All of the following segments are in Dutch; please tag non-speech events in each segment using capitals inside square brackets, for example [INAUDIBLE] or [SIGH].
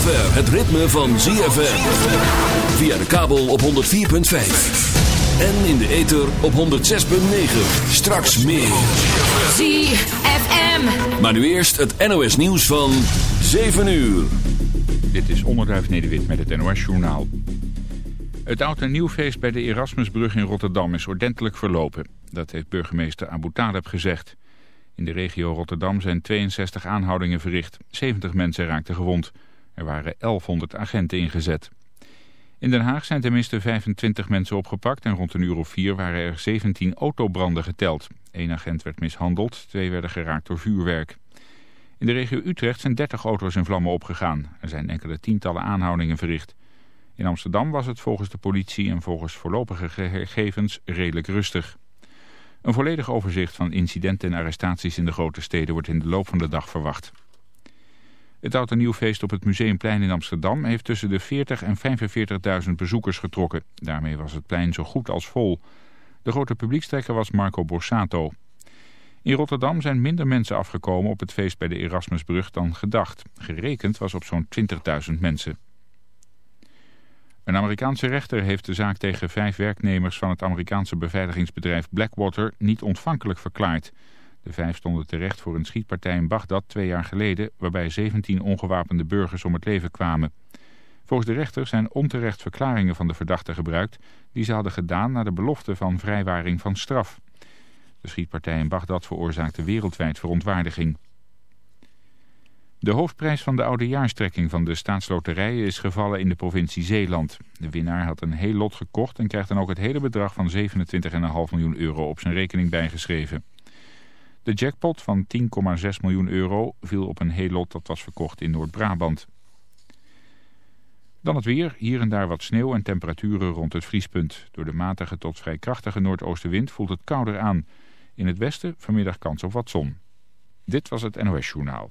zover het ritme van ZFM. Via de kabel op 104.5. En in de ether op 106.9. Straks meer. ZFM. Maar nu eerst het NOS nieuws van 7 uur. Dit is Onderduif Nederwit met het NOS Journaal. Het oud en nieuwfeest bij de Erasmusbrug in Rotterdam is ordentelijk verlopen. Dat heeft burgemeester Abu Taleb gezegd. In de regio Rotterdam zijn 62 aanhoudingen verricht. 70 mensen raakten gewond. Er waren 1100 agenten ingezet. In Den Haag zijn tenminste 25 mensen opgepakt en rond een uur of vier waren er 17 autobranden geteld. Eén agent werd mishandeld, twee werden geraakt door vuurwerk. In de regio Utrecht zijn 30 auto's in vlammen opgegaan. Er zijn enkele tientallen aanhoudingen verricht. In Amsterdam was het volgens de politie en volgens voorlopige gegevens redelijk rustig. Een volledig overzicht van incidenten en arrestaties in de grote steden wordt in de loop van de dag verwacht. Het oud en nieuw feest op het Museumplein in Amsterdam heeft tussen de 40 en 45.000 bezoekers getrokken. Daarmee was het plein zo goed als vol. De grote publiekstrekker was Marco Borsato. In Rotterdam zijn minder mensen afgekomen op het feest bij de Erasmusbrug dan gedacht. Gerekend was op zo'n 20.000 mensen. Een Amerikaanse rechter heeft de zaak tegen vijf werknemers van het Amerikaanse beveiligingsbedrijf Blackwater niet ontvankelijk verklaard. De vijf stonden terecht voor een schietpartij in Bagdad twee jaar geleden, waarbij 17 ongewapende burgers om het leven kwamen. Volgens de rechter zijn onterecht verklaringen van de verdachten gebruikt die ze hadden gedaan na de belofte van vrijwaring van straf. De schietpartij in Bagdad veroorzaakte wereldwijd verontwaardiging. De hoofdprijs van de oudejaarstrekking van de staatsloterijen is gevallen in de provincie Zeeland. De winnaar had een heel lot gekocht en krijgt dan ook het hele bedrag van 27,5 miljoen euro op zijn rekening bijgeschreven. De jackpot van 10,6 miljoen euro viel op een heel lot dat was verkocht in Noord-Brabant. Dan het weer, hier en daar wat sneeuw en temperaturen rond het vriespunt. Door de matige tot vrij krachtige noordoostenwind voelt het kouder aan. In het westen vanmiddag kans op wat zon. Dit was het NOS Journaal.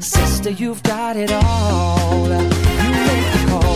Sister, you've got it all. You make the call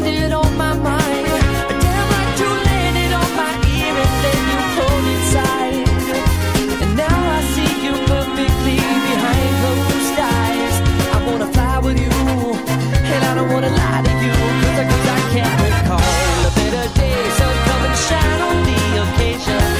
landed on my mind, damn like you landed on my ear and then you pulled inside. And now I see you perfectly behind closed eyes. I wanna fly with you, and I don't wanna lie to you, 'cause I, 'cause I can't recall a better day. So come and shine on the Georgia.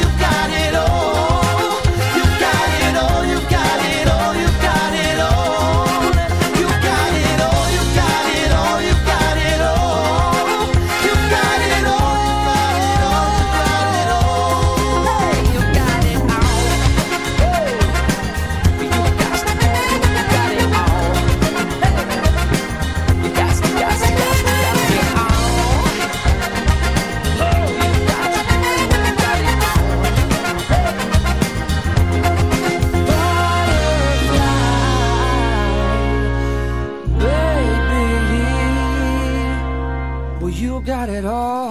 got it all.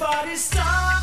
Nobody's stopping.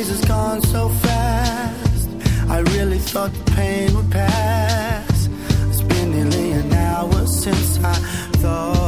days has gone so fast. I really thought the pain would pass. It's been nearly an hour since I thought.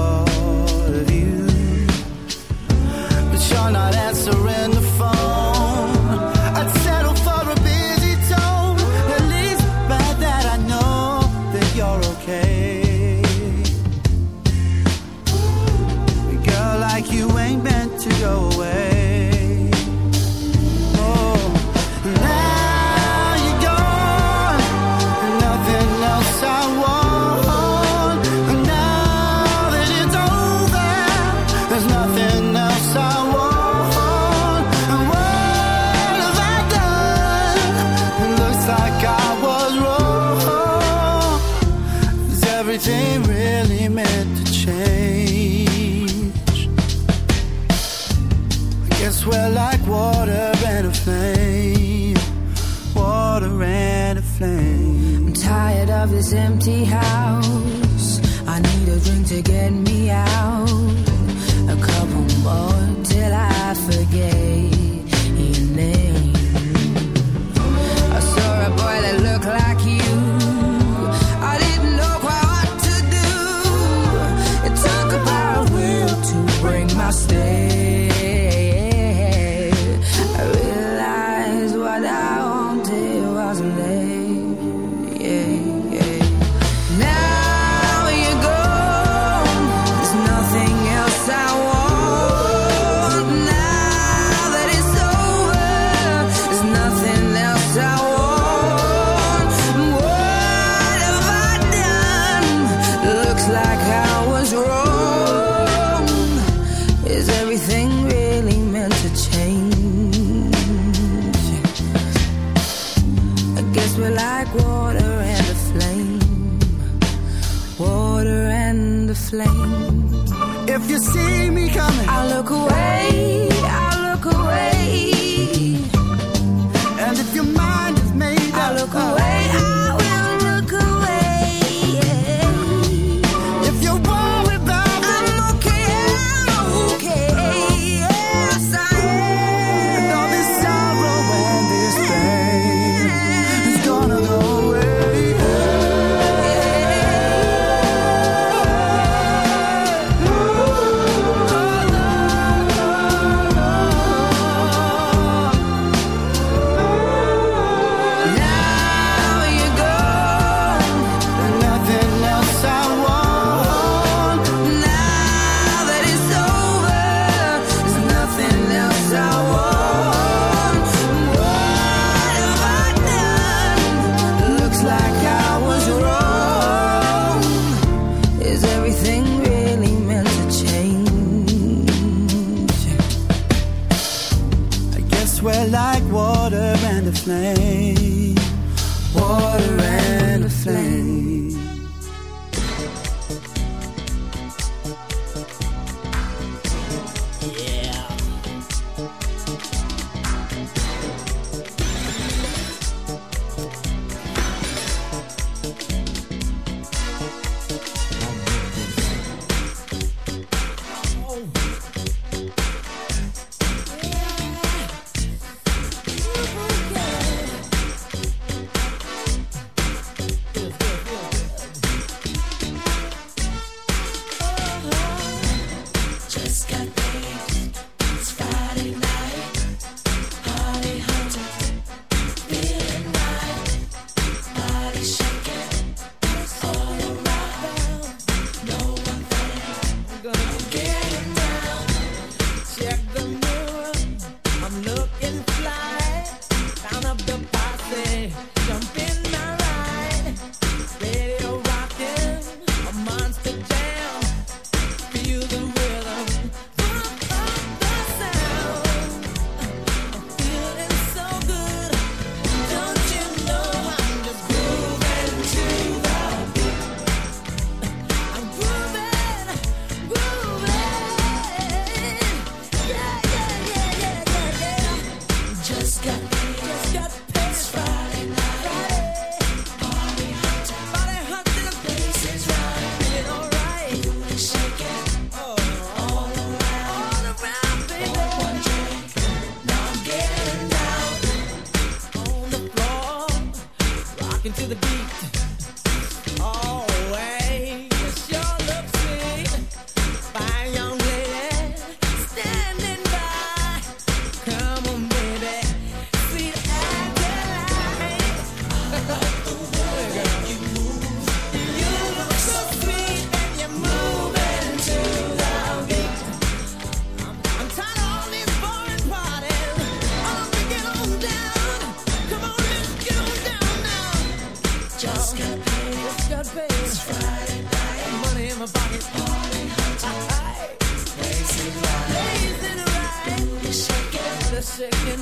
It's Friday night. Money in my pocket.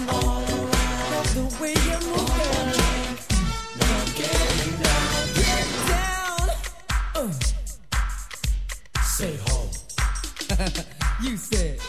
All around. The way you getting down. Get down. Say ho. [LAUGHS] you said.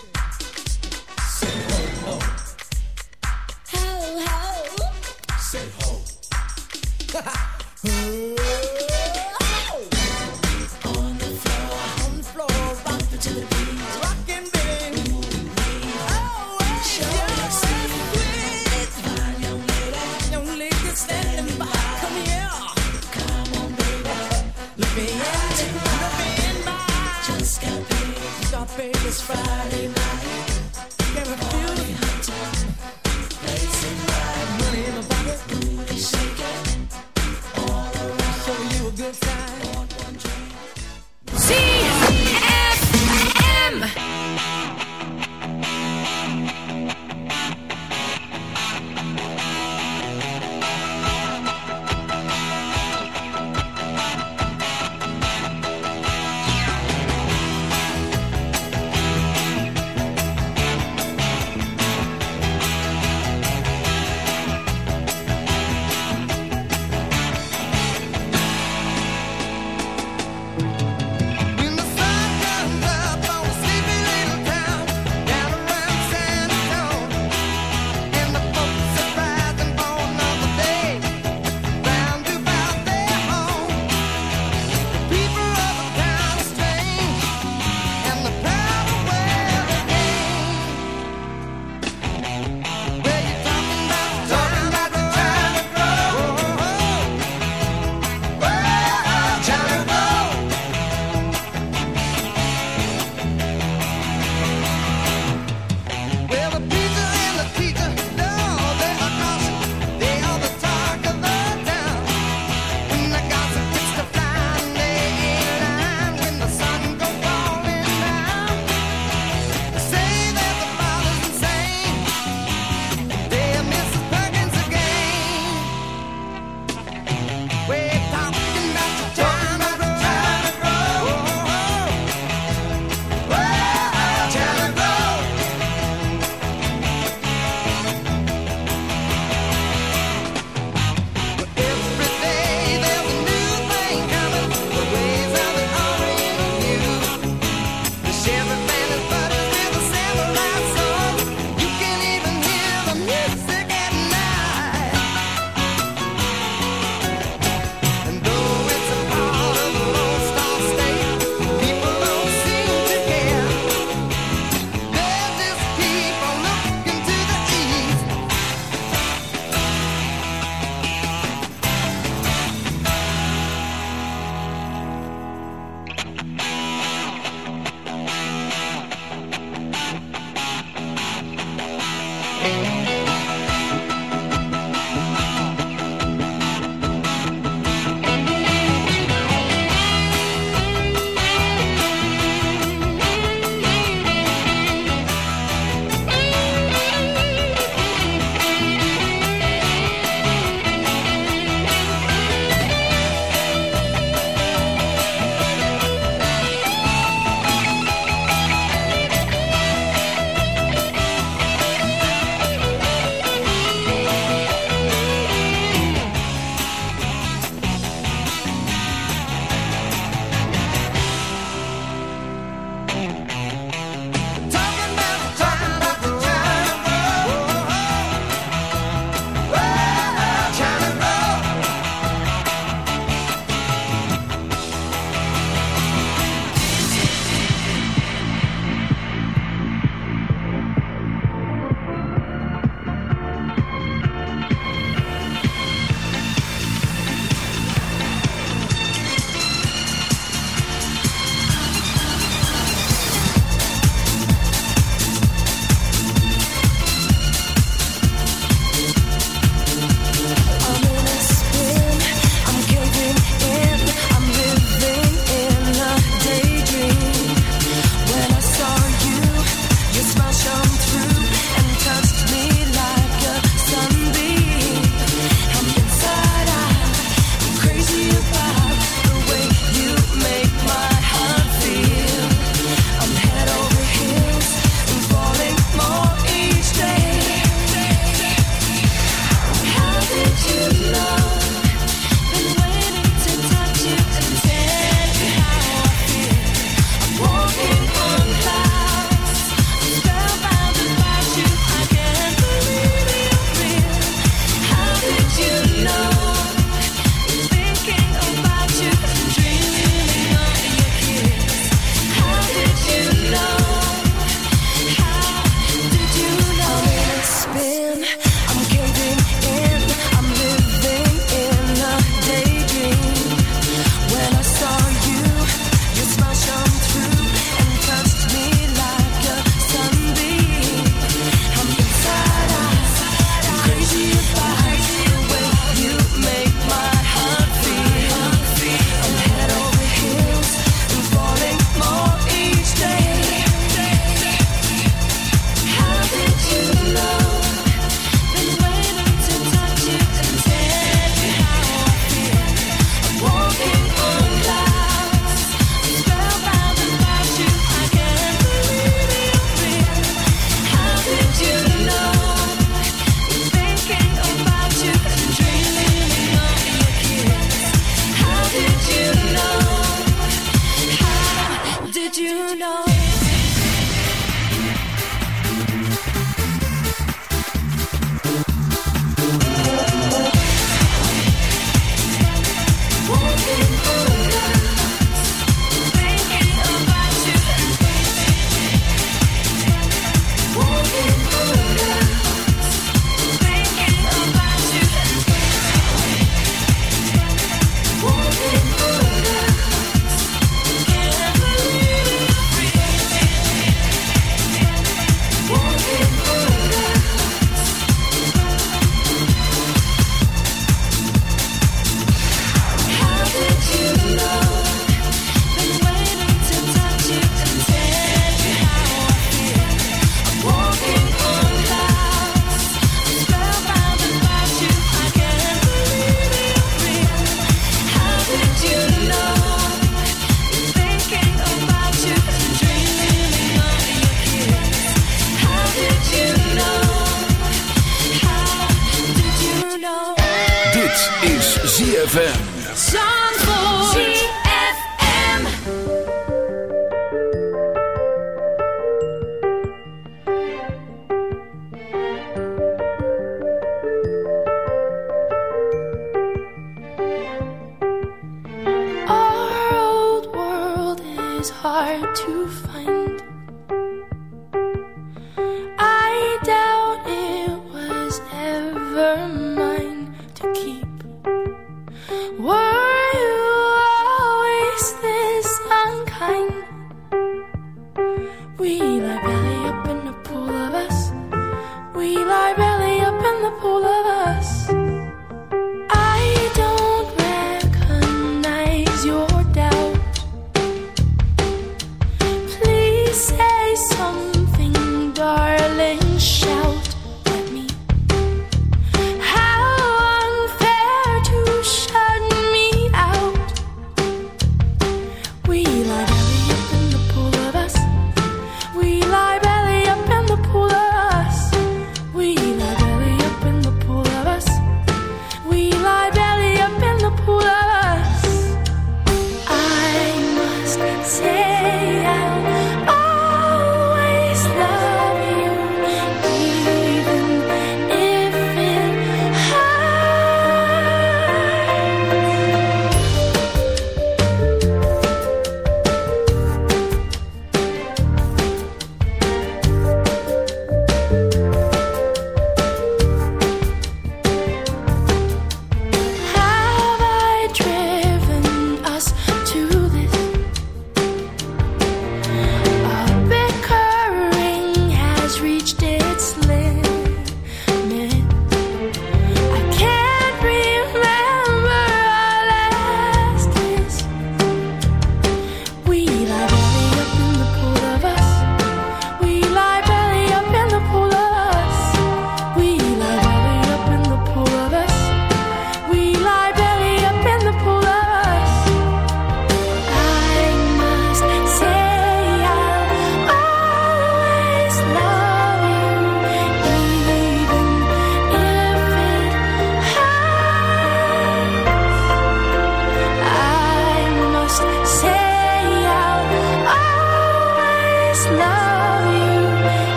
ZFM.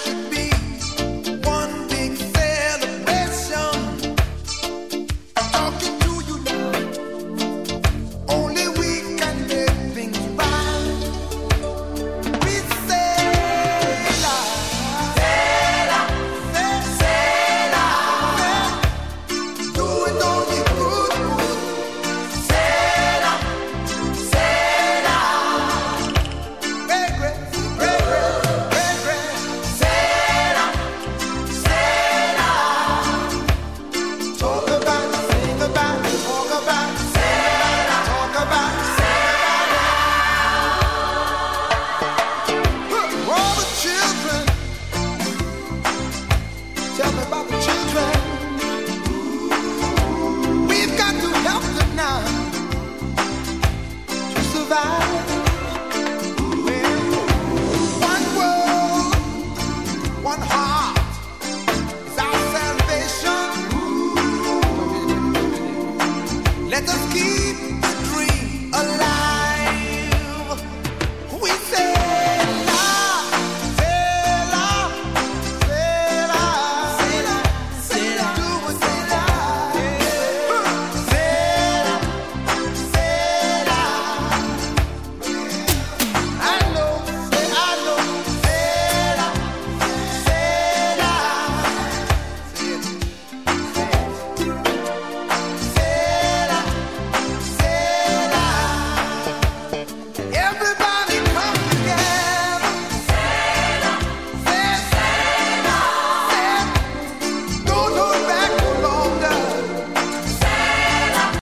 to be.